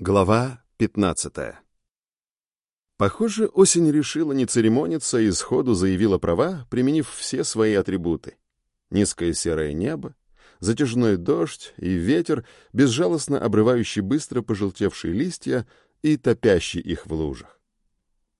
Глава 15 Похоже, осень решила не церемониться и сходу заявила права, применив все свои атрибуты. Низкое серое небо, затяжной дождь и ветер, безжалостно обрывающий быстро пожелтевшие листья и топящий их в лужах.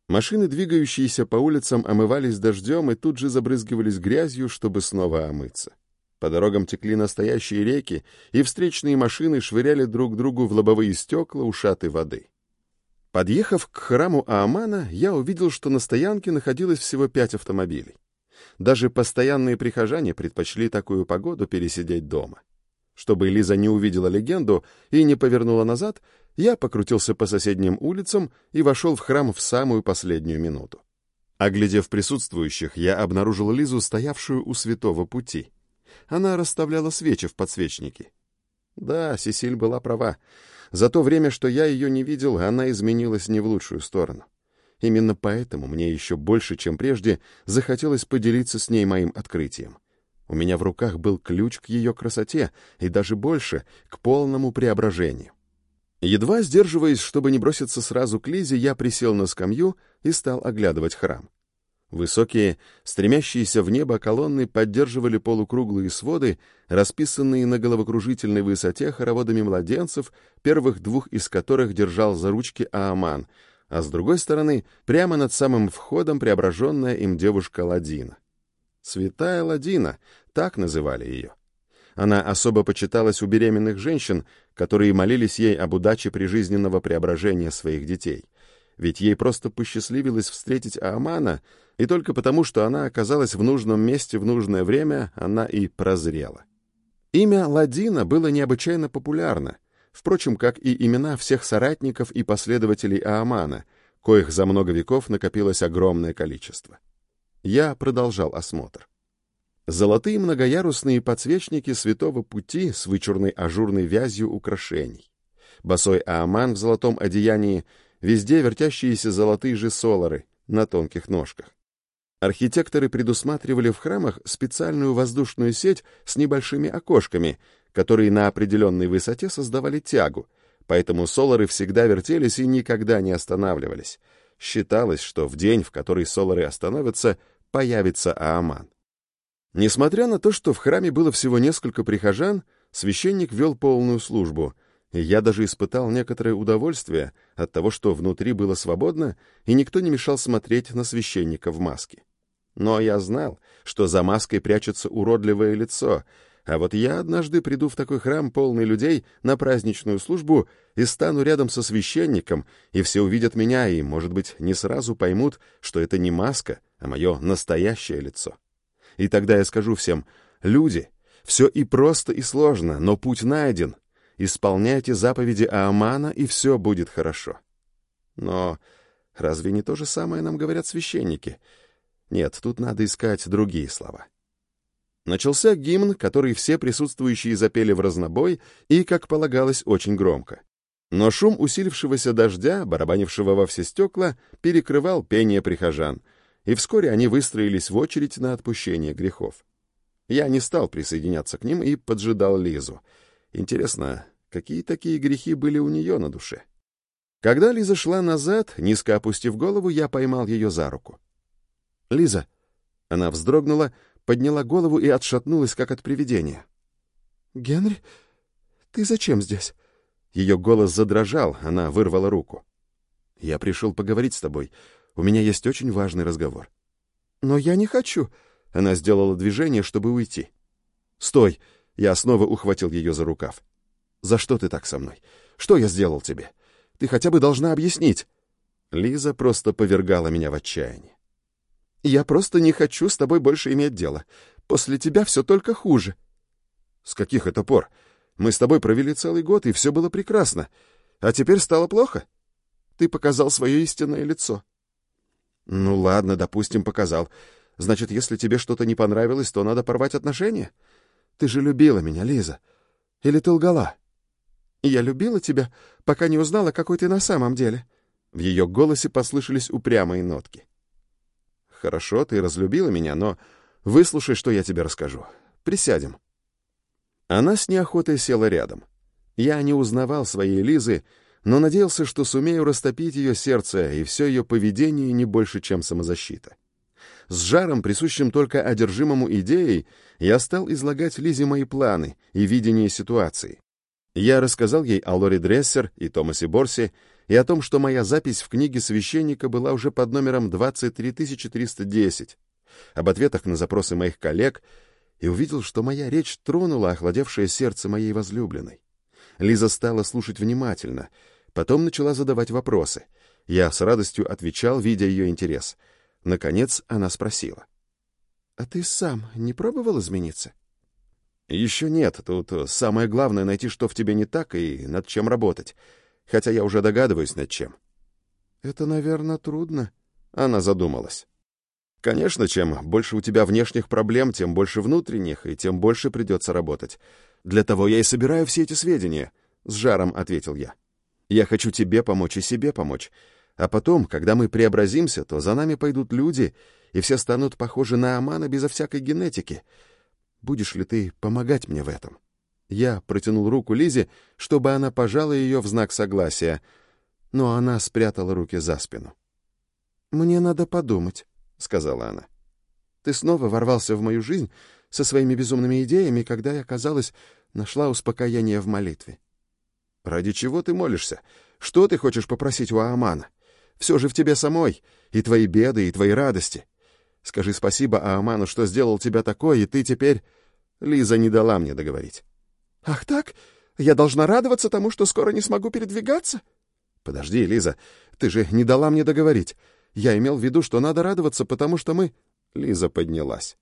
Машины, двигающиеся по улицам, омывались дождем и тут же забрызгивались грязью, чтобы снова омыться. По дорогам текли настоящие реки, и встречные машины швыряли друг другу в лобовые стекла ушаты воды. Подъехав к храму Аамана, я увидел, что на стоянке находилось всего пять автомобилей. Даже постоянные прихожане предпочли такую погоду пересидеть дома. Чтобы Лиза не увидела легенду и не повернула назад, я покрутился по соседним улицам и вошел в храм в самую последнюю минуту. Оглядев присутствующих, я обнаружил Лизу, стоявшую у святого пути — она расставляла свечи в подсвечнике. Да, Сесиль была права. За то время, что я ее не видел, она изменилась не в лучшую сторону. Именно поэтому мне еще больше, чем прежде, захотелось поделиться с ней моим открытием. У меня в руках был ключ к ее красоте и даже больше, к полному преображению. Едва сдерживаясь, чтобы не броситься сразу к Лизе, я присел на скамью и стал оглядывать храм. Высокие, стремящиеся в небо колонны поддерживали полукруглые своды, расписанные на головокружительной высоте хороводами младенцев, первых двух из которых держал за ручки Ааман, а с другой стороны, прямо над самым входом преображенная им девушка Ладина. Святая Ладина, так называли ее. Она особо почиталась у беременных женщин, которые молились ей об удаче прижизненного преображения своих детей — ведь ей просто посчастливилось встретить Аамана, и только потому, что она оказалась в нужном месте в нужное время, она и прозрела. Имя Ладина было необычайно популярно, впрочем, как и имена всех соратников и последователей Аамана, коих за много веков накопилось огромное количество. Я продолжал осмотр. Золотые многоярусные подсвечники святого пути с вычурной ажурной вязью украшений. Босой Ааман в золотом одеянии Везде вертящиеся золотые же солары на тонких ножках. Архитекторы предусматривали в храмах специальную воздушную сеть с небольшими окошками, которые на определенной высоте создавали тягу, поэтому солары всегда вертелись и никогда не останавливались. Считалось, что в день, в который солары остановятся, появится Ааман. Несмотря на то, что в храме было всего несколько прихожан, священник вел полную службу — и я даже испытал некоторое удовольствие от того, что внутри было свободно, и никто не мешал смотреть на священника в маске. Но я знал, что за маской прячется уродливое лицо, а вот я однажды приду в такой храм, полный людей, на праздничную службу и стану рядом со священником, и все увидят меня и, может быть, не сразу поймут, что это не маска, а мое настоящее лицо. И тогда я скажу всем, люди, все и просто, и сложно, но путь найден, Исполняйте заповеди Аамана, и все будет хорошо. Но разве не то же самое нам говорят священники? Нет, тут надо искать другие слова. Начался гимн, который все присутствующие запели в разнобой и, как полагалось, очень громко. Но шум усилившегося дождя, барабанившего во все стекла, перекрывал пение прихожан, и вскоре они выстроились в очередь на отпущение грехов. Я не стал присоединяться к ним и поджидал Лизу — Интересно, какие такие грехи были у нее на душе? Когда Лиза шла назад, низко опустив голову, я поймал ее за руку. «Лиза!» Она вздрогнула, подняла голову и отшатнулась, как от привидения. «Генри, ты зачем здесь?» Ее голос задрожал, она вырвала руку. «Я пришел поговорить с тобой. У меня есть очень важный разговор». «Но я не хочу». Она сделала движение, чтобы уйти. «Стой!» Я снова ухватил ее за рукав. «За что ты так со мной? Что я сделал тебе? Ты хотя бы должна объяснить». Лиза просто повергала меня в отчаяние. «Я просто не хочу с тобой больше иметь дело. После тебя все только хуже». «С каких это пор? Мы с тобой провели целый год, и все было прекрасно. А теперь стало плохо? Ты показал свое истинное лицо». «Ну ладно, допустим, показал. Значит, если тебе что-то не понравилось, то надо порвать отношения?» Ты же любила меня, Лиза. Или ты лгала? Я любила тебя, пока не узнала, какой ты на самом деле. В ее голосе послышались упрямые нотки. Хорошо, ты разлюбила меня, но выслушай, что я тебе расскажу. Присядем. Она с неохотой села рядом. Я не узнавал своей Лизы, но надеялся, что сумею растопить ее сердце и все ее поведение не больше, чем самозащита. С жаром, присущим только одержимому идеей, я стал излагать Лизе мои планы и видение ситуации. Я рассказал ей о Лори Дрессер и Томасе Борсе и о том, что моя запись в книге священника была уже под номером 23310, об ответах на запросы моих коллег, и увидел, что моя речь тронула охладевшее сердце моей возлюбленной. Лиза стала слушать внимательно, потом начала задавать вопросы. Я с радостью отвечал, видя ее интерес. Наконец она спросила. «А ты сам не пробовал измениться?» «Еще нет. Тут самое главное — найти, что в тебе не так и над чем работать. Хотя я уже догадываюсь, над чем». «Это, наверное, трудно», — она задумалась. Конечно, чем больше у тебя внешних проблем, тем больше внутренних, и тем больше придется работать. Для того я и собираю все эти сведения, — с жаром ответил я. Я хочу тебе помочь и себе помочь. А потом, когда мы преобразимся, то за нами пойдут люди, и все станут похожи на Амана безо всякой генетики. Будешь ли ты помогать мне в этом? Я протянул руку Лизе, чтобы она пожала ее в знак согласия, но она спрятала руки за спину. «Мне надо подумать», — сказала она. «Ты снова ворвался в мою жизнь со своими безумными идеями, когда я, казалось, нашла успокоение в молитве». «Ради чего ты молишься? Что ты хочешь попросить у Аамана? Все же в тебе самой, и твои беды, и твои радости. Скажи спасибо Ааману, что сделал тебя такой, и ты теперь...» Лиза не дала мне договорить. «Ах так? Я должна радоваться тому, что скоро не смогу передвигаться?» «Подожди, Лиза, ты же не дала мне договорить. Я имел в виду, что надо радоваться, потому что мы...» Лиза поднялась.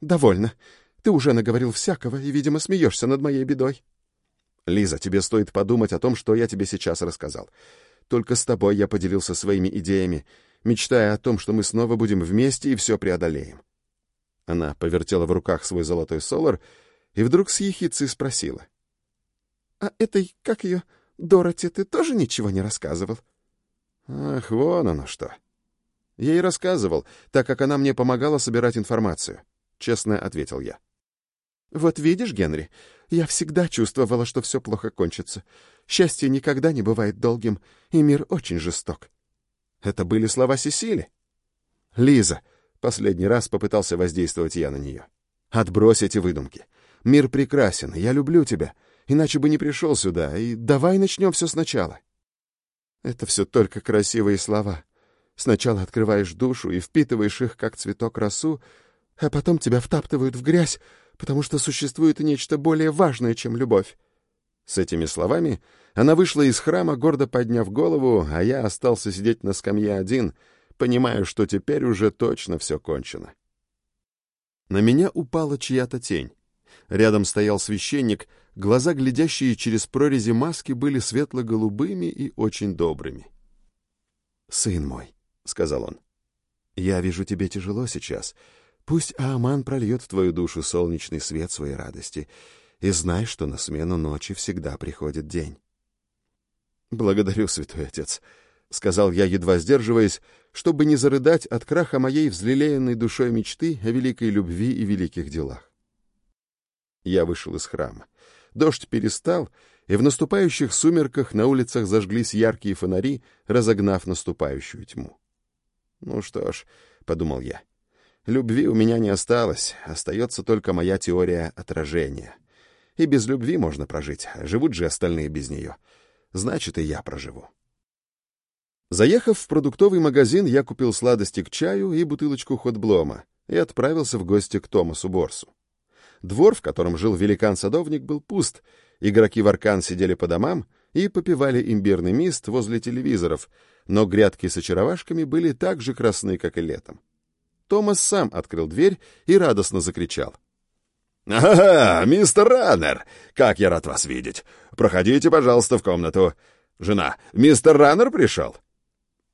«Довольно. Ты уже наговорил всякого и, видимо, смеешься над моей бедой». «Лиза, тебе стоит подумать о том, что я тебе сейчас рассказал. Только с тобой я поделился своими идеями, мечтая о том, что мы снова будем вместе и все преодолеем». Она повертела в руках свой золотой солар и вдруг с ехицей спросила. «А этой, как ее, Дороти, ты тоже ничего не рассказывал?» «Ах, вон оно что!» Я ей рассказывал, так как она мне помогала собирать информацию. Честно ответил я. Вот видишь, Генри, я всегда чувствовала, что все плохо кончится. Счастье никогда не бывает долгим, и мир очень жесток. Это были слова Сесили. Лиза, последний раз попытался воздействовать я на нее. Отбрось эти выдумки. Мир прекрасен, я люблю тебя, иначе бы не пришел сюда, и давай начнем все сначала. Это все только красивые слова, Сначала открываешь душу и впитываешь их, как цветок росу, а потом тебя втаптывают в грязь, потому что существует нечто более важное, чем любовь. С этими словами она вышла из храма, гордо подняв голову, а я остался сидеть на скамье один, понимая, что теперь уже точно все кончено. На меня упала чья-то тень. Рядом стоял священник, глаза, глядящие через прорези маски, были светло-голубыми и очень добрыми. «Сын мой», — сказал он. «Я вижу, тебе тяжело сейчас. Пусть Ааман прольет в твою душу солнечный свет своей радости, и знай, что на смену ночи всегда приходит день». «Благодарю, святой отец», — сказал я, едва сдерживаясь, чтобы не зарыдать от краха моей взлелеянной душой мечты о великой любви и великих делах. Я вышел из храма. Дождь перестал, и в наступающих сумерках на улицах зажглись яркие фонари, разогнав наступающую тьму. Ну что ж, подумал я. Любви у меня не осталось, остается только моя теория отражения. И без любви можно прожить, живут же остальные без нее. Значит, и я проживу. Заехав в продуктовый магазин, я купил сладости к чаю и бутылочку ходблома и отправился в гости к Томасу Борсу. Двор, в котором жил великан-садовник, был пуст. Игроки в аркан сидели по домам и попивали имбирный мист возле телевизоров, но грядки с очаровашками были так же красны, как и летом. Томас сам открыл дверь и радостно закричал. «Ага, мистер Раннер! Как я рад вас видеть! Проходите, пожалуйста, в комнату. Жена, мистер Раннер пришел?»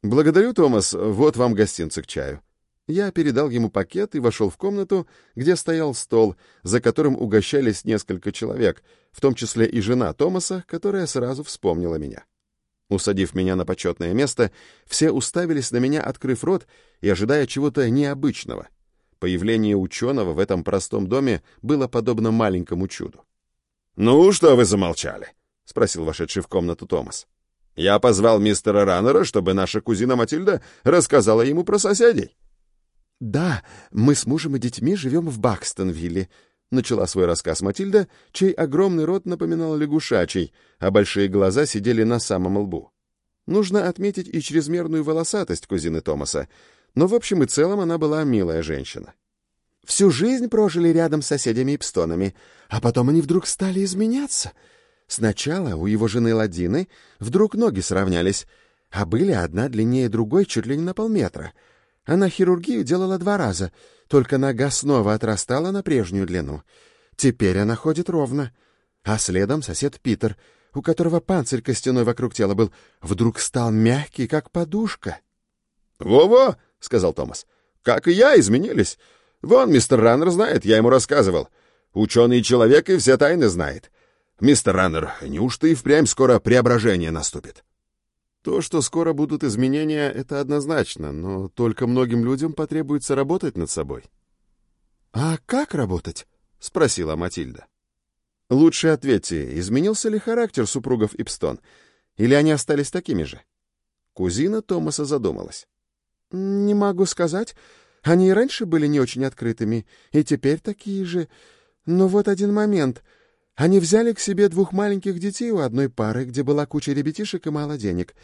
«Благодарю, Томас. Вот вам гостинцы к чаю». Я передал ему пакет и вошел в комнату, где стоял стол, за которым угощались несколько человек, в том числе и жена Томаса, которая сразу вспомнила меня. Усадив меня на почетное место, все уставились на меня, открыв рот и ожидая чего-то необычного. Появление ученого в этом простом доме было подобно маленькому чуду. «Ну, что вы замолчали?» — спросил вошедший в комнату Томас. Я позвал мистера Раннера, чтобы наша кузина Матильда рассказала ему про соседей. «Да, мы с мужем и детьми живем в Бакстонвилле», — начала свой рассказ Матильда, чей огромный рот напоминал лягушачий, а большие глаза сидели на самом лбу. Нужно отметить и чрезмерную волосатость кузины Томаса, но в общем и целом она была милая женщина. Всю жизнь прожили рядом с соседями Ипстонами, а потом они вдруг стали изменяться. Сначала у его жены Ладины вдруг ноги сравнялись, а были одна длиннее другой чуть ли не на полметра. Она хирургию делала два раза, только нога снова отрастала на прежнюю длину. Теперь она ходит ровно. А следом сосед Питер, у которого панцирь костяной вокруг тела был, вдруг стал мягкий, как подушка. «Во-во!» — сказал Томас. «Как и я, изменились. Вон, мистер Раннер знает, я ему рассказывал. Ученый человек и все тайны знает. Мистер Раннер, неужто и впрямь скоро преображение наступит?» То, что скоро будут изменения, это однозначно, но только многим людям потребуется работать над собой. «А как работать?» — спросила Матильда. «Лучше ответьте, изменился ли характер супругов Ипстон, или они остались такими же?» Кузина Томаса задумалась. «Не могу сказать. Они и раньше были не очень открытыми, и теперь такие же. Но вот один момент. Они взяли к себе двух маленьких детей у одной пары, где была куча ребятишек и мало денег.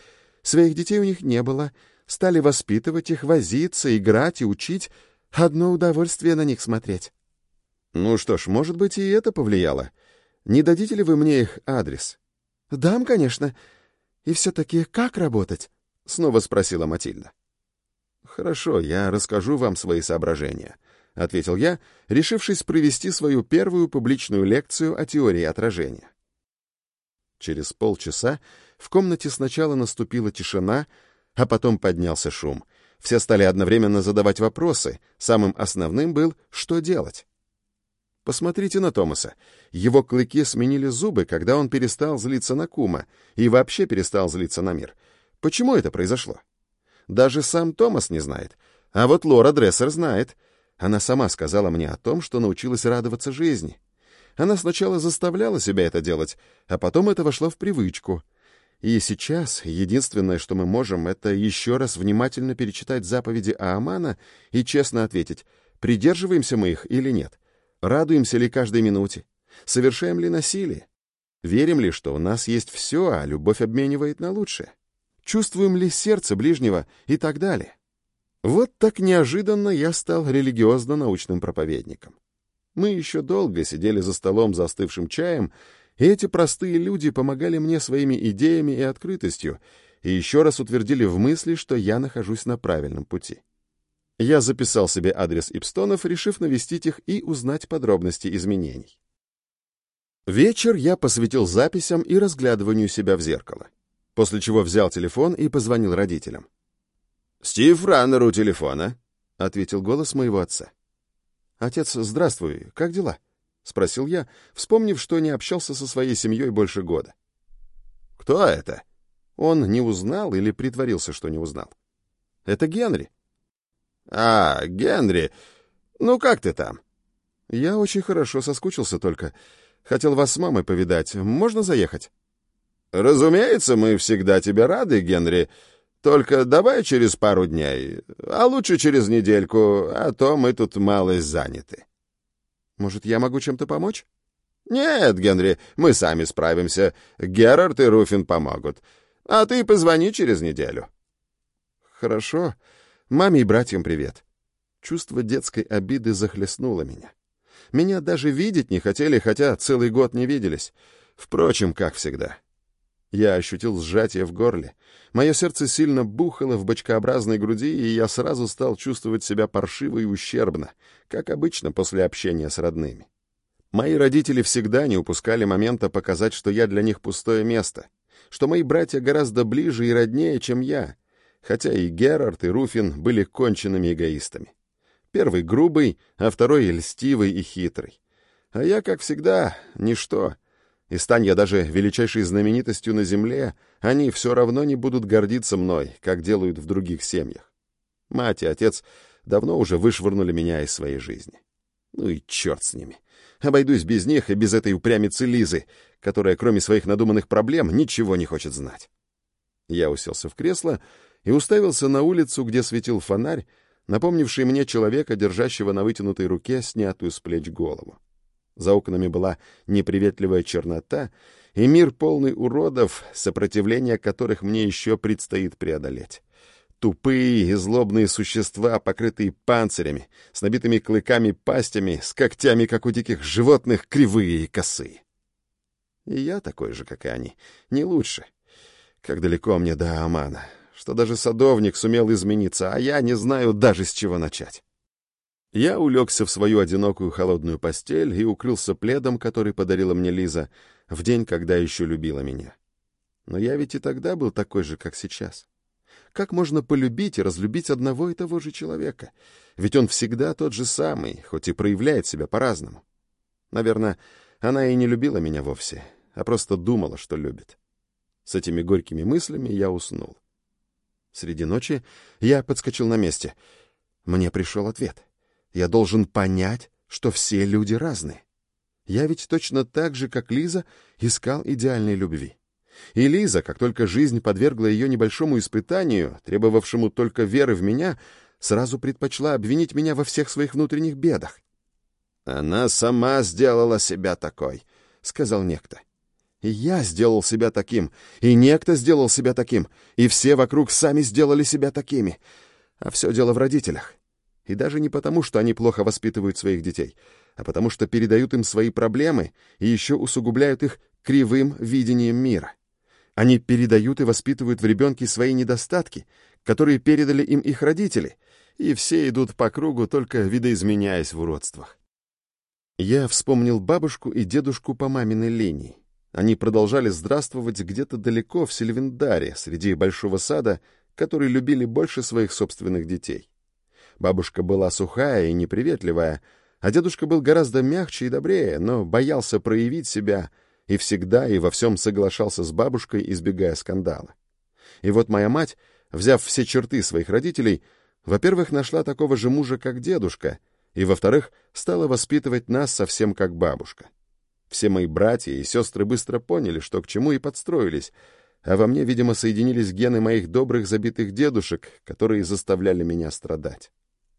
Своих детей у них не было. Стали воспитывать их, возиться, играть и учить. Одно удовольствие на них смотреть. Ну что ж, может быть, и это повлияло. Не дадите ли вы мне их адрес? Дам, конечно. И все-таки как работать? Снова спросила Матильда. Хорошо, я расскажу вам свои соображения. — ответил я, решившись провести свою первую публичную лекцию о теории отражения. Через полчаса в комнате сначала наступила тишина, а потом поднялся шум. Все стали одновременно задавать вопросы. Самым основным был «что делать?». Посмотрите на Томаса. Его клыки сменили зубы, когда он перестал злиться на Кума и вообще перестал злиться на мир. Почему это произошло? Даже сам Томас не знает. А вот Лора Дрессер знает — она сама сказала мне о том, что научилась радоваться жизни. Она сначала заставляла себя это делать, а потом это вошло в привычку. И сейчас единственное, что мы можем, это еще раз внимательно перечитать заповеди Аамана и честно ответить, придерживаемся мы их или нет, радуемся ли каждой минуте, совершаем ли насилие, верим ли, что у нас есть все, а любовь обменивает на лучшее, чувствуем ли сердце ближнего и так далее. Вот так неожиданно я стал религиозно-научным проповедником. Мы еще долго сидели за столом за остывшим чаем, и эти простые люди помогали мне своими идеями и открытостью, и еще раз утвердили в мысли, что я нахожусь на правильном пути. Я записал себе адрес Ипстонов, решив навестить их и узнать подробности изменений. Вечер я посвятил записям и разглядыванию себя в зеркало, после чего взял телефон и позвонил родителям. «Стив Раннер у телефона», — ответил голос моего отца. «Отец, здравствуй, как дела?» — спросил я, вспомнив, что не общался со своей семьей больше года. «Кто это?» Он не узнал или притворился, что не узнал. «Это Генри». «А, Генри, ну как ты там?» «Я очень хорошо соскучился только. Хотел вас с мамой повидать. Можно заехать?» «Разумеется, мы всегда тебе рады, Генри. Только давай через пару дней, а лучше через недельку, а то мы тут малость заняты. Может, я могу чем-то помочь? Нет, Генри, мы сами справимся. Герард и Руфин помогут. А ты позвони через неделю. Хорошо. Маме и братьям привет. Чувство детской обиды захлестнуло меня. Меня даже видеть не хотели, хотя целый год не виделись. Впрочем, как всегда. Я ощутил сжатие в горле. Мое сердце сильно бухало в бочкообразной груди, и я сразу стал чувствовать себя паршиво и ущербно, как обычно после общения с родными. Мои родители всегда не упускали момента показать, что я для них пустое место, что мои братья гораздо ближе и роднее, чем я, хотя и Герард, и Руфин были конченными эгоистами. Первый грубый, а второй льстивый и хитрый. А я, как всегда, ничто — и стань я даже величайшей знаменитостью на земле, они все равно не будут гордиться мной, как делают в других семьях. Мать и отец давно уже вышвырнули меня из своей жизни. Ну и черт с ними. Обойдусь без них и без этой упрямицы Лизы, которая, кроме своих надуманных проблем, ничего не хочет знать. Я уселся в кресло и уставился на улицу, где светил фонарь, напомнивший мне человека, держащего на вытянутой руке снятую с плеч голову. За окнами была неприветливая чернота и мир полный уродов, сопротивление которых мне еще предстоит преодолеть. Тупые и злобные существа, покрытые панцирями, с набитыми клыками пастями, с когтями, как у диких животных, кривые и косые. И я такой же, как и они, не лучше. Как далеко мне до Амана, что даже садовник сумел измениться, а я не знаю даже с чего начать. Я улегся в свою одинокую холодную постель и укрылся пледом, который подарила мне Лиза, в день, когда еще любила меня. Но я ведь и тогда был такой же, как сейчас. Как можно полюбить и разлюбить одного и того же человека? Ведь он всегда тот же самый, хоть и проявляет себя по-разному. Наверное, она и не любила меня вовсе, а просто думала, что любит. С этими горькими мыслями я уснул. Среди ночи я подскочил на месте. Мне пришел ответ. Я должен понять, что все люди разные. Я ведь точно так же, как Лиза, искал идеальной любви. И Лиза, как только жизнь подвергла ее небольшому испытанию, требовавшему только веры в меня, сразу предпочла обвинить меня во всех своих внутренних бедах. «Она сама сделала себя такой», — сказал некто. И я сделал себя таким, и некто сделал себя таким, и все вокруг сами сделали себя такими. А все дело в родителях. И даже не потому, что они плохо воспитывают своих детей, а потому что передают им свои проблемы и еще усугубляют их кривым видением мира. Они передают и воспитывают в ребенке свои недостатки, которые передали им их родители, и все идут по кругу, только видоизменяясь в уродствах. Я вспомнил бабушку и дедушку по маминой линии. Они продолжали здравствовать где-то далеко в Сильвендаре, среди большого сада, который любили больше своих собственных детей. Бабушка была сухая и неприветливая, а дедушка был гораздо мягче и добрее, но боялся проявить себя и всегда и во всем соглашался с бабушкой, избегая скандала. И вот моя мать, взяв все черты своих родителей, во-первых, нашла такого же мужа, как дедушка, и, во-вторых, стала воспитывать нас совсем как бабушка. Все мои братья и сестры быстро поняли, что к чему, и подстроились, а во мне, видимо, соединились гены моих добрых забитых дедушек, которые заставляли меня страдать.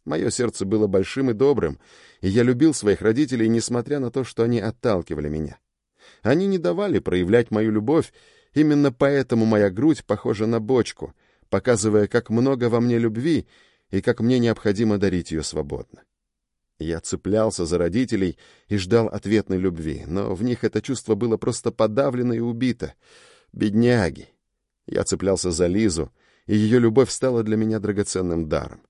Мое сердце было большим и добрым, и я любил своих родителей, несмотря на то, что они отталкивали меня. Они не давали проявлять мою любовь, именно поэтому моя грудь похожа на бочку, показывая, как много во мне любви и как мне необходимо дарить ее свободно. Я цеплялся за родителей и ждал ответной любви, но в них это чувство было просто подавлено и убито. Бедняги! Я цеплялся за Лизу, и ее любовь стала для меня драгоценным даром.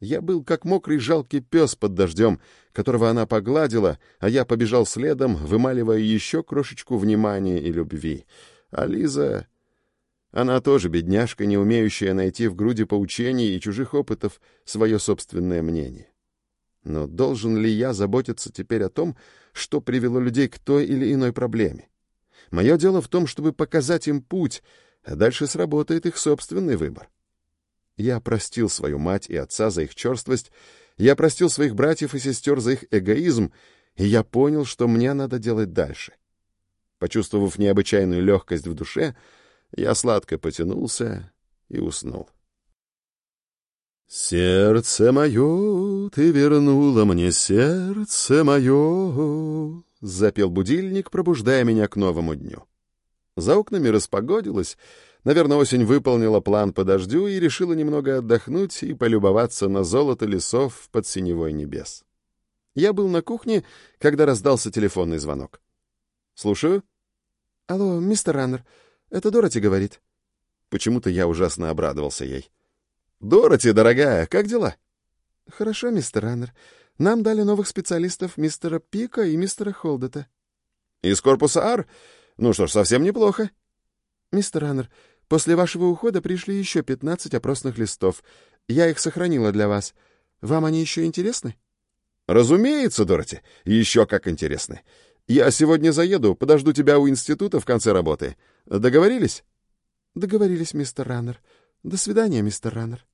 Я был как мокрый жалкий пес под дождем, которого она погладила, а я побежал следом, вымаливая еще крошечку внимания и любви. А Лиза... Она тоже бедняжка, не умеющая найти в груди поучений и чужих опытов свое собственное мнение. Но должен ли я заботиться теперь о том, что привело людей к той или иной проблеме? Мое дело в том, чтобы показать им путь, а дальше сработает их собственный выбор. Я простил свою мать и отца за их черствость, я простил своих братьев и сестер за их эгоизм, и я понял, что мне надо делать дальше. Почувствовав необычайную легкость в душе, я сладко потянулся и уснул. «Сердце мое, ты вернула мне сердце мое», — запел будильник, пробуждая меня к новому дню. За окнами распогодилось, Наверное, осень выполнила план по дождю и решила немного отдохнуть и полюбоваться на золото лесов под синевой небес. Я был на кухне, когда раздался телефонный звонок. «Слушаю?» «Алло, мистер Раннер, это Дороти говорит». Почему-то я ужасно обрадовался ей. «Дороти, дорогая, как дела?» «Хорошо, мистер Раннер. Нам дали новых специалистов мистера Пика и мистера Холдета». «Из корпуса Ар? Ну что ж, совсем неплохо». «Мистер Раннер, После вашего ухода пришли еще пятнадцать опросных листов. Я их сохранила для вас. Вам они еще интересны? Разумеется, Дороти. Еще как интересны. Я сегодня заеду, подожду тебя у института в конце работы. Договорились? Договорились, мистер Раннер. До свидания, мистер Раннер.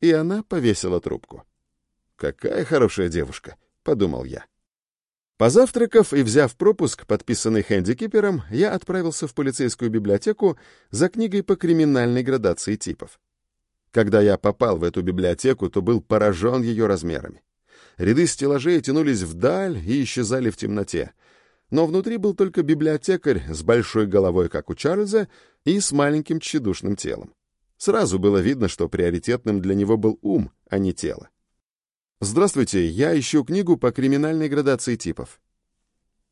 И она повесила трубку. Какая хорошая девушка, подумал я. Позавтракав и взяв пропуск, подписанный хэндикипером, я отправился в полицейскую библиотеку за книгой по криминальной градации типов. Когда я попал в эту библиотеку, то был поражен ее размерами. Ряды стеллажей тянулись вдаль и исчезали в темноте. Но внутри был только библиотекарь с большой головой, как у Чарльза, и с маленьким тщедушным телом. Сразу было видно, что приоритетным для него был ум, а не тело. «Здравствуйте, я ищу книгу по криминальной градации типов».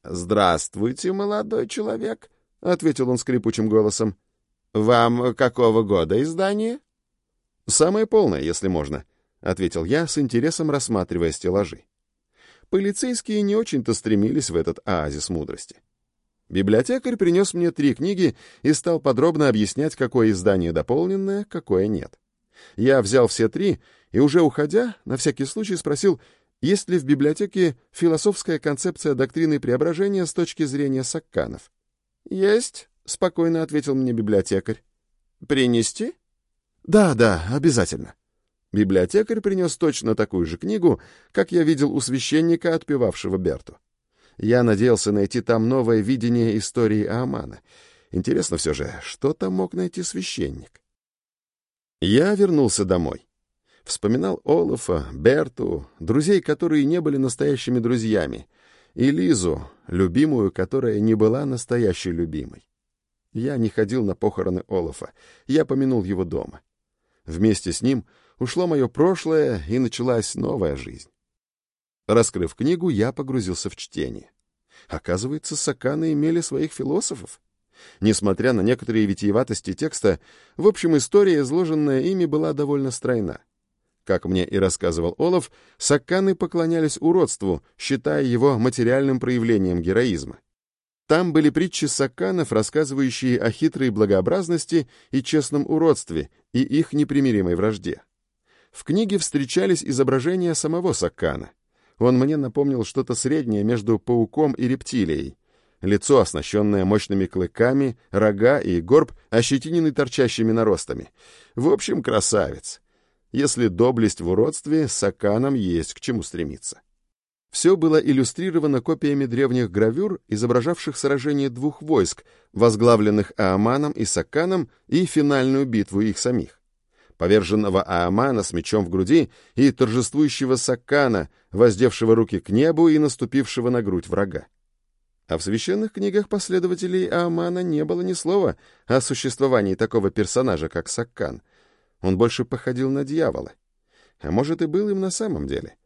«Здравствуйте, молодой человек», — ответил он скрипучим голосом. «Вам какого года издание?» «Самое полное, если можно», — ответил я, с интересом рассматривая стеллажи. Полицейские не очень-то стремились в этот оазис мудрости. Библиотекарь принес мне три книги и стал подробно объяснять, какое издание дополненное, какое нет. Я взял все три и, уже уходя, на всякий случай спросил, есть ли в библиотеке философская концепция доктрины преображения с точки зрения сакканов. «Есть», — спокойно ответил мне библиотекарь. «Принести?» «Да, да, обязательно». Библиотекарь принес точно такую же книгу, как я видел у священника, отпевавшего Берту. Я надеялся найти там новое видение истории Аамана. Интересно все же, что там мог найти священник? Я вернулся домой. Вспоминал Олафа, Берту, друзей, которые не были настоящими друзьями, и Лизу, любимую, которая не была настоящей любимой. Я не ходил на похороны Олафа, я помянул его дома. Вместе с ним ушло мое прошлое, и началась новая жизнь. Раскрыв книгу, я погрузился в чтение. Оказывается, саканы имели своих философов. Несмотря на некоторые витиеватости текста, в общем, история, изложенная ими, была довольно стройна. Как мне и рассказывал Олаф, сакканы поклонялись уродству, считая его материальным проявлением героизма. Там были притчи сакканов, рассказывающие о хитрой благообразности и честном уродстве и их непримиримой вражде. В книге встречались изображения самого саккана. Он мне напомнил что-то среднее между пауком и рептилией. Лицо, оснащенное мощными клыками, рога и горб, ощетиненный торчащими наростами. В общем, красавец. Если доблесть в уродстве, с Аканом есть к чему стремиться. Все было иллюстрировано копиями древних гравюр, изображавших сражение двух войск, возглавленных Ааманом и Саканом, и финальную битву их самих. Поверженного Аамана с мечом в груди и торжествующего Сакана, воздевшего руки к небу и наступившего на грудь врага. А в священных книгах последователей Аамана не было ни слова о существовании такого персонажа, как Саккан — он больше походил на дьявола. А может, и был им на самом деле.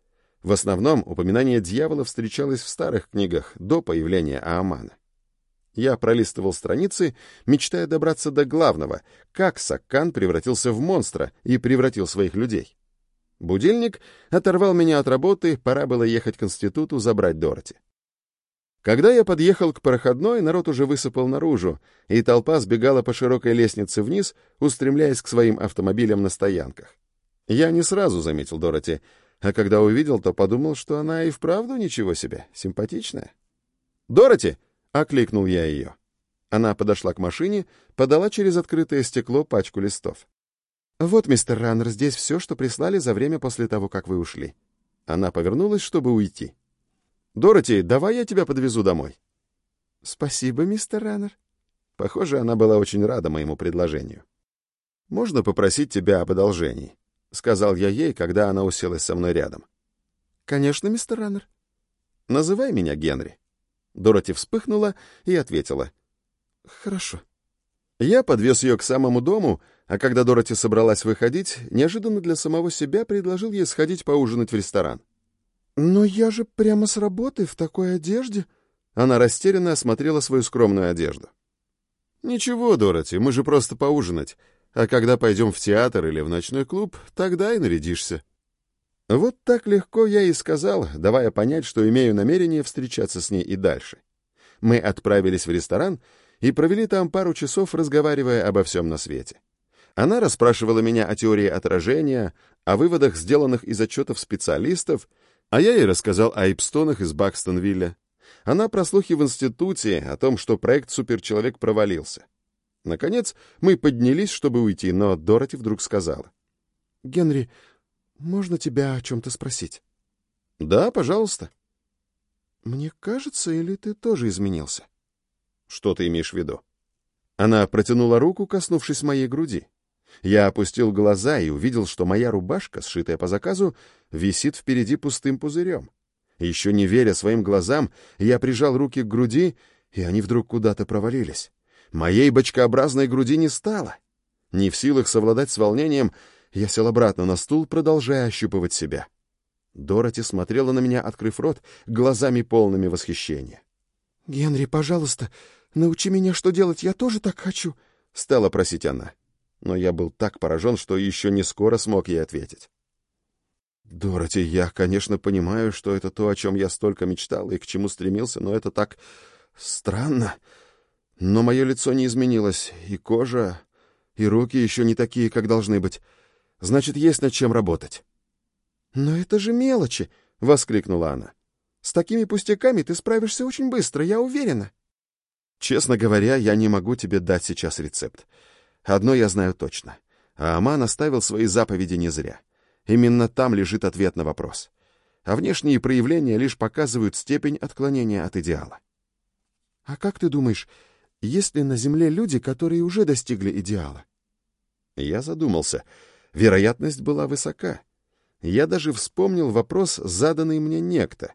В основном упоминание дьявола встречалось в старых книгах до появления Аамана. Я пролистывал страницы, мечтая добраться до главного, как Саккан превратился в монстра и превратил своих людей. Будильник оторвал меня от работы, пора было ехать к институту забрать Дороти. Когда я подъехал к проходной, народ уже высыпал наружу, и толпа сбегала по широкой лестнице вниз, устремляясь к своим автомобилям на стоянках. Я не сразу заметил Дороти, а когда увидел, то подумал, что она и вправду ничего себе, симпатичная. «Дороти!» — окликнул я ее. Она подошла к машине, подала через открытое стекло пачку листов. «Вот, мистер Раннер, здесь все, что прислали за время после того, как вы ушли». Она повернулась, чтобы уйти. «Дороти, давай я тебя подвезу домой». «Спасибо, мистер Раннер». Похоже, она была очень рада моему предложению. «Можно попросить тебя об одолжении?» — сказал я ей, когда она уселась со мной рядом. «Конечно, мистер Раннер». «Называй меня Генри». Дороти вспыхнула и ответила. «Хорошо». Я подвез ее к самому дому, а когда Дороти собралась выходить, неожиданно для самого себя предложил ей сходить поужинать в ресторан. «Но я же прямо с работы в такой одежде...» Она растерянно осмотрела свою скромную одежду. «Ничего, Дороти, мы же просто поужинать. А когда пойдем в театр или в ночной клуб, тогда и нарядишься». Вот так легко я и сказал, давая понять, что имею намерение встречаться с ней и дальше. Мы отправились в ресторан и провели там пару часов, разговаривая обо всем на свете. Она расспрашивала меня о теории отражения, о выводах, сделанных из отчетов специалистов, а я ей рассказал о Эйпстонах из Бакстонвилля. Она про слухи в институте о том, что проект «Суперчеловек» провалился. Наконец, мы поднялись, чтобы уйти, но Дороти вдруг сказала. «Генри, можно тебя о чем-то спросить?» «Да, пожалуйста». «Мне кажется, или ты тоже изменился?» «Что ты имеешь в виду?» Она протянула руку, коснувшись моей груди. Я опустил глаза и увидел, что моя рубашка, сшитая по заказу, висит впереди пустым пузырем. Еще не веря своим глазам, я прижал руки к груди, и они вдруг куда-то провалились. Моей бочкообразной груди не стало. Не в силах совладать с волнением, я сел обратно на стул, продолжая ощупывать себя. Дороти смотрела на меня, открыв рот, глазами полными восхищения. «Генри, пожалуйста, научи меня, что делать, я тоже так хочу», — стала просить она. Но я был так поражен, что еще не скоро смог ей ответить. «Дороти, я, конечно, понимаю, что это то, о чем я столько мечтал и к чему стремился, но это так странно. Но мое лицо не изменилось, и кожа, и руки еще не такие, как должны быть. Значит, есть над чем работать». «Но это же мелочи!» — воскликнула она. «С такими пустяками ты справишься очень быстро, я уверена». «Честно говоря, я не могу тебе дать сейчас рецепт. Одно я знаю точно. А Аман оставил свои заповеди не зря. Именно там лежит ответ на вопрос. А внешние проявления лишь показывают степень отклонения от идеала. А как ты думаешь, есть ли на Земле люди, которые уже достигли идеала? Я задумался. Вероятность была высока. Я даже вспомнил вопрос, заданный мне некто.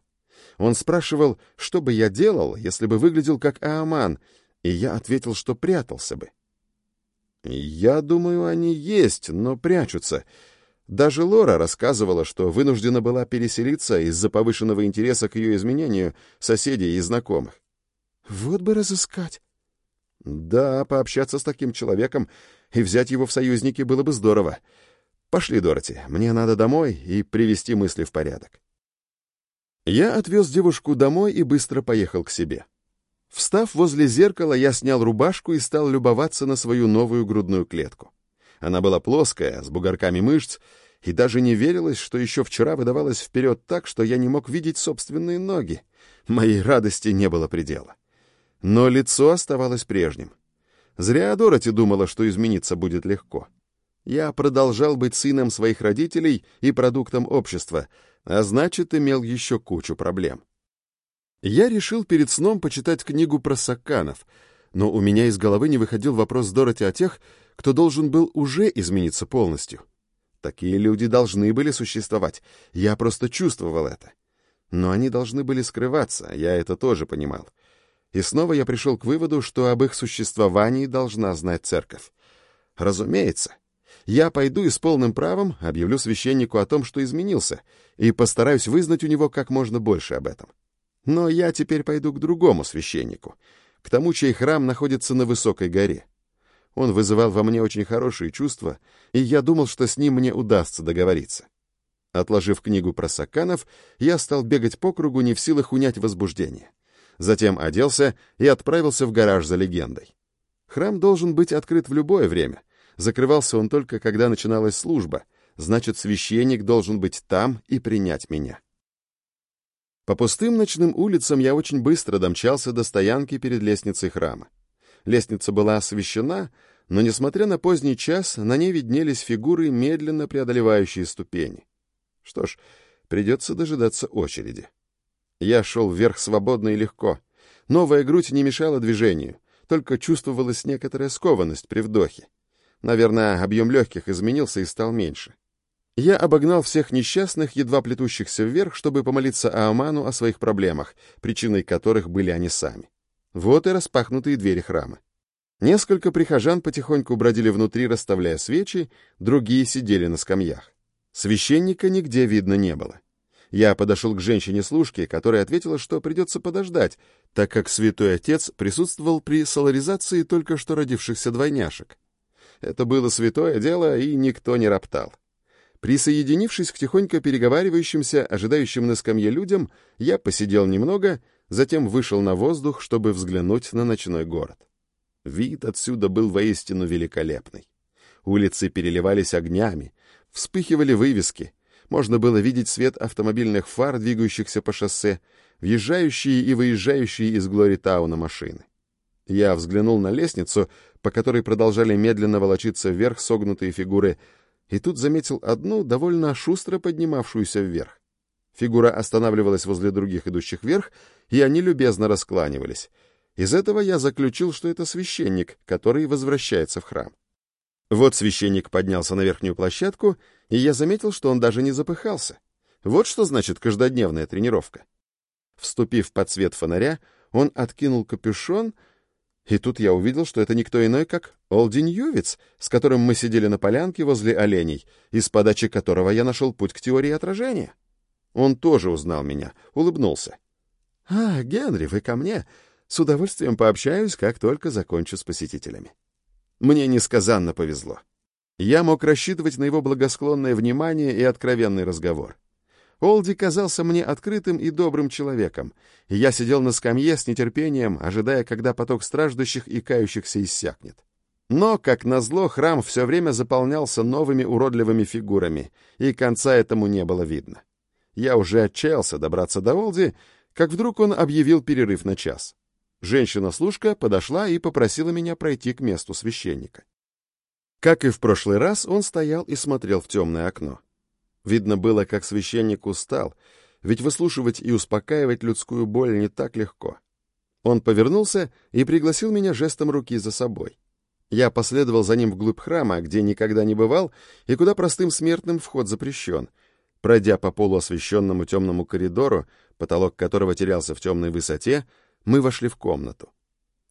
Он спрашивал, что бы я делал, если бы выглядел как Ааман, и я ответил, что прятался бы. Я думаю, они есть, но прячутся. Даже Лора рассказывала, что вынуждена была переселиться из-за повышенного интереса к ее изменению соседей и знакомых. Вот бы разыскать. Да, пообщаться с таким человеком и взять его в союзники было бы здорово. Пошли, Дороти, мне надо домой и привести мысли в порядок. Я отвез девушку домой и быстро поехал к себе. Встав возле зеркала, я снял рубашку и стал любоваться на свою новую грудную клетку. Она была плоская, с бугорками мышц, и даже не верилось, что еще вчера выдавалась вперед так, что я не мог видеть собственные ноги. Моей радости не было предела. Но лицо оставалось прежним. Зря Дороти думала, что измениться будет легко. Я продолжал быть сыном своих родителей и продуктом общества, а значит, имел еще кучу проблем. Я решил перед сном почитать книгу про саканов, но у меня из головы не выходил вопрос Дороти о тех, кто должен был уже измениться полностью. Такие люди должны были существовать, я просто чувствовал это. Но они должны были скрываться, я это тоже понимал. И снова я пришел к выводу, что об их существовании должна знать церковь. Разумеется, я пойду и с полным правом объявлю священнику о том, что изменился, и постараюсь вызнать у него как можно больше об этом. Но я теперь пойду к другому священнику, к тому, чей храм находится на высокой горе. Он вызывал во мне очень хорошие чувства, и я думал, что с ним мне удастся договориться. Отложив книгу про саканов, я стал бегать по кругу, не в силах унять возбуждение. Затем оделся и отправился в гараж за легендой. Храм должен быть открыт в любое время. Закрывался он только, когда начиналась служба. Значит, священник должен быть там и принять меня. По пустым ночным улицам я очень быстро домчался до стоянки перед лестницей храма. Лестница была освещена, но, несмотря на поздний час, на ней виднелись фигуры, медленно преодолевающие ступени. Что ж, придется дожидаться очереди. Я шел вверх свободно и легко. Новая грудь не мешала движению, только чувствовалась некоторая скованность при вдохе. Наверное, объем легких изменился и стал меньше. Я обогнал всех несчастных, едва плетущихся вверх, чтобы помолиться Ааману о своих проблемах, причиной которых были они сами. Вот и распахнутые двери храма. Несколько прихожан потихоньку бродили внутри, расставляя свечи, другие сидели на скамьях. Священника нигде видно не было. Я подошел к женщине-служке, которая ответила, что придется подождать, так как святой отец присутствовал при соларизации только что родившихся двойняшек. Это было святое дело, и никто не роптал. Присоединившись к тихонько переговаривающимся, ожидающим на скамье людям, я посидел немного — затем вышел на воздух, чтобы взглянуть на ночной город. Вид отсюда был воистину великолепный. Улицы переливались огнями, вспыхивали вывески, можно было видеть свет автомобильных фар, двигающихся по шоссе, въезжающие и выезжающие из Глоритауна машины. Я взглянул на лестницу, по которой продолжали медленно волочиться вверх согнутые фигуры, и тут заметил одну, довольно шустро поднимавшуюся вверх. Фигура останавливалась возле других идущих вверх, и они любезно раскланивались. Из этого я заключил, что это священник, который возвращается в храм. Вот священник поднялся на верхнюю площадку, и я заметил, что он даже не запыхался. Вот что значит каждодневная тренировка. Вступив под свет фонаря, он откинул капюшон, и тут я увидел, что это никто иной, как Олдин Ювиц, с которым мы сидели на полянке возле оленей, из подачи которого я нашел путь к теории отражения. Он тоже узнал меня, улыбнулся. «А, Генри, вы ко мне. С удовольствием пообщаюсь, как только закончу с посетителями». Мне несказанно повезло. Я мог рассчитывать на его благосклонное внимание и откровенный разговор. Олди казался мне открытым и добрым человеком, и я сидел на скамье с нетерпением, ожидая, когда поток страждущих и кающихся иссякнет. Но, как назло, храм все время заполнялся новыми уродливыми фигурами, и конца этому не было видно. Я уже отчаялся добраться до Олди, как вдруг он объявил перерыв на час. Женщина-служка подошла и попросила меня пройти к месту священника. Как и в прошлый раз, он стоял и смотрел в темное окно. Видно было, как священник устал, ведь выслушивать и успокаивать людскую боль не так легко. Он повернулся и пригласил меня жестом руки за собой. Я последовал за ним вглубь храма, где никогда не бывал и куда простым смертным вход запрещен. Пройдя по полуосвещенному темному коридору, потолок которого терялся в темной высоте, мы вошли в комнату.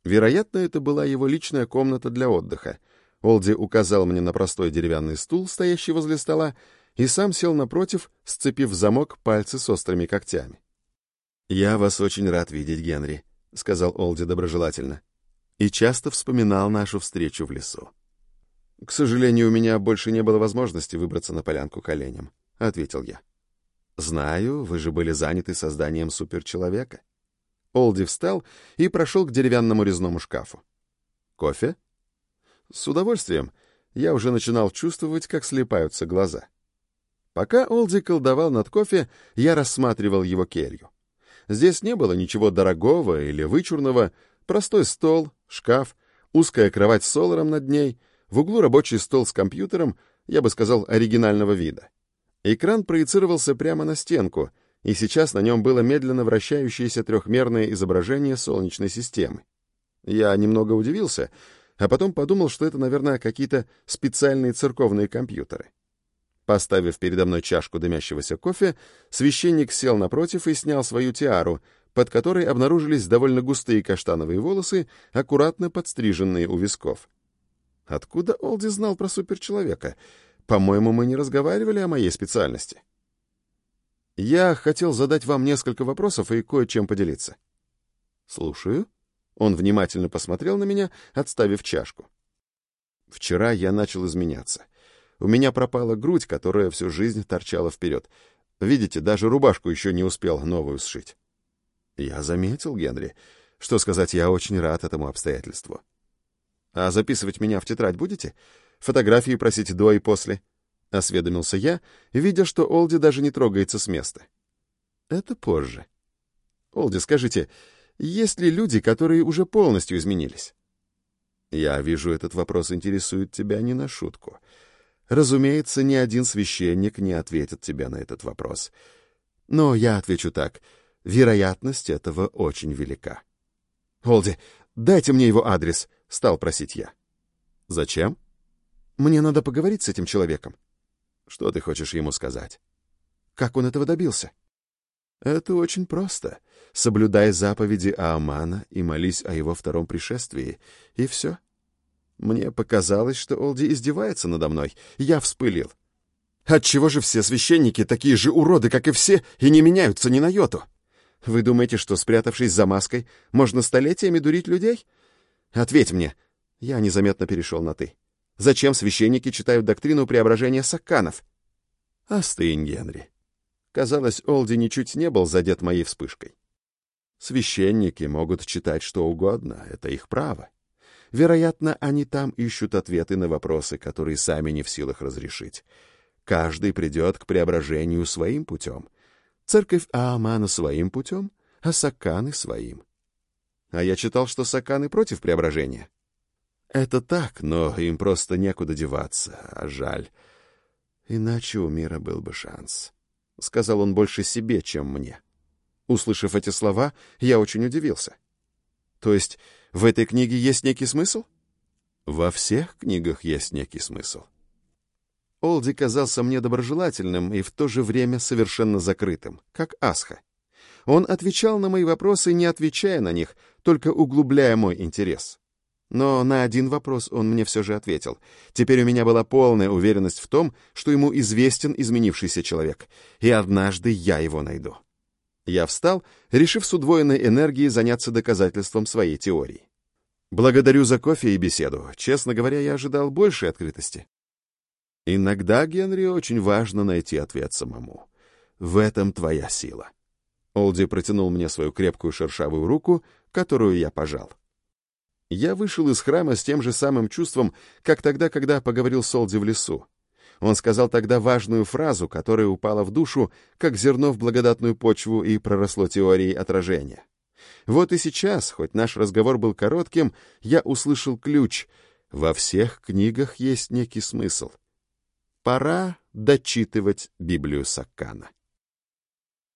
Вероятно, это была его личная комната для отдыха. Олди указал мне на простой деревянный стул, стоящий возле стола, и сам сел напротив, сцепив замок пальцы с острыми когтями. «Я вас очень рад видеть, Генри», — сказал Олди доброжелательно, и часто вспоминал нашу встречу в лесу. «К сожалению, у меня больше не было возможности выбраться на полянку к оленям», — ответил я. «Знаю, вы же были заняты созданием суперчеловека». Олди встал и прошел к деревянному резному шкафу. «Кофе?» «С удовольствием. Я уже начинал чувствовать, как слепаются глаза». Пока Олди колдовал над кофе, я рассматривал его келью. Здесь не было ничего дорогого или вычурного, простой стол, шкаф, узкая кровать с соларом над ней, в углу рабочий стол с компьютером, я бы сказал, оригинального вида. Экран проецировался прямо на стенку — и сейчас на нем было медленно вращающееся трехмерное изображение Солнечной системы. Я немного удивился, а потом подумал, что это, наверное, какие-то специальные церковные компьютеры. Поставив передо мной чашку дымящегося кофе, священник сел напротив и снял свою тиару, под которой обнаружились довольно густые каштановые волосы, аккуратно подстриженные у висков. Откуда Олди знал про суперчеловека? По-моему, мы не разговаривали о моей специальности. Я хотел задать вам несколько вопросов и кое-чем поделиться. Слушаю. Он внимательно посмотрел на меня, отставив чашку. Вчера я начал изменяться. У меня пропала грудь, которая всю жизнь торчала вперед. Видите, даже рубашку еще не успел новую сшить. Я заметил, Генри. Что сказать, я очень рад этому обстоятельству. А записывать меня в тетрадь будете? Фотографии просить до и после? — осведомился я, видя, что Олди даже не трогается с места. «Это позже. Олди, скажите, есть ли люди, которые уже полностью изменились?» «Я вижу, этот вопрос интересует тебя не на шутку. Разумеется, ни один священник не ответит тебе на этот вопрос. Но я отвечу так. Вероятность этого очень велика». «Олди, дайте мне его адрес», — стал просить я. «Зачем?» «Мне надо поговорить с этим человеком». Что ты хочешь ему сказать? Как он этого добился? Это очень просто. Соблюдай заповеди Аамана и молись о его втором пришествии, и все. Мне показалось, что Олди издевается надо мной. Я вспылил. Отчего же все священники такие же уроды, как и все, и не меняются ни на йоту? Вы думаете, что, спрятавшись за маской, можно столетиями дурить людей? Ответь мне. Я незаметно перешел на «ты». Зачем священники читают доктрину преображения сакканов? Остынь, Генри. Казалось, Олди ничуть не был задет моей вспышкой. Священники могут читать что угодно, это их право. Вероятно, они там ищут ответы на вопросы, которые сами не в силах разрешить. Каждый придет к преображению своим путем. Церковь Аамана своим путем, а Саканы своим. А я читал, что Саканы против преображения. Это так, но им просто некуда деваться, а жаль. Иначе у мира был бы шанс. — сказал он больше себе, чем мне. Услышав эти слова, я очень удивился. То есть в этой книге есть некий смысл? Во всех книгах есть некий смысл. Олди казался мне доброжелательным и в то же время совершенно закрытым, как Асха. Он отвечал на мои вопросы, не отвечая на них, только углубляя мой интерес. Но на один вопрос он мне все же ответил. Теперь у меня была полная уверенность в том, что ему известен изменившийся человек, и однажды я его найду. Я встал, решив с удвоенной энергией заняться доказательством своей теории. Благодарю за кофе и беседу. Честно говоря, я ожидал большей открытости. Иногда, Генри, очень важно найти ответ самому. В этом твоя сила. Олди протянул мне свою крепкую шершавую руку, которую я пожал. Я вышел из храма с тем же самым чувством, как тогда, когда поговорил с Олди в лесу. Он сказал тогда важную фразу, которая упала в душу, как зерно в благодатную почву и проросло теорией отражения. Вот и сейчас, хоть наш разговор был коротким, я услышал ключ. Во всех книгах есть некий смысл. Пора дочитывать Библию Саккана.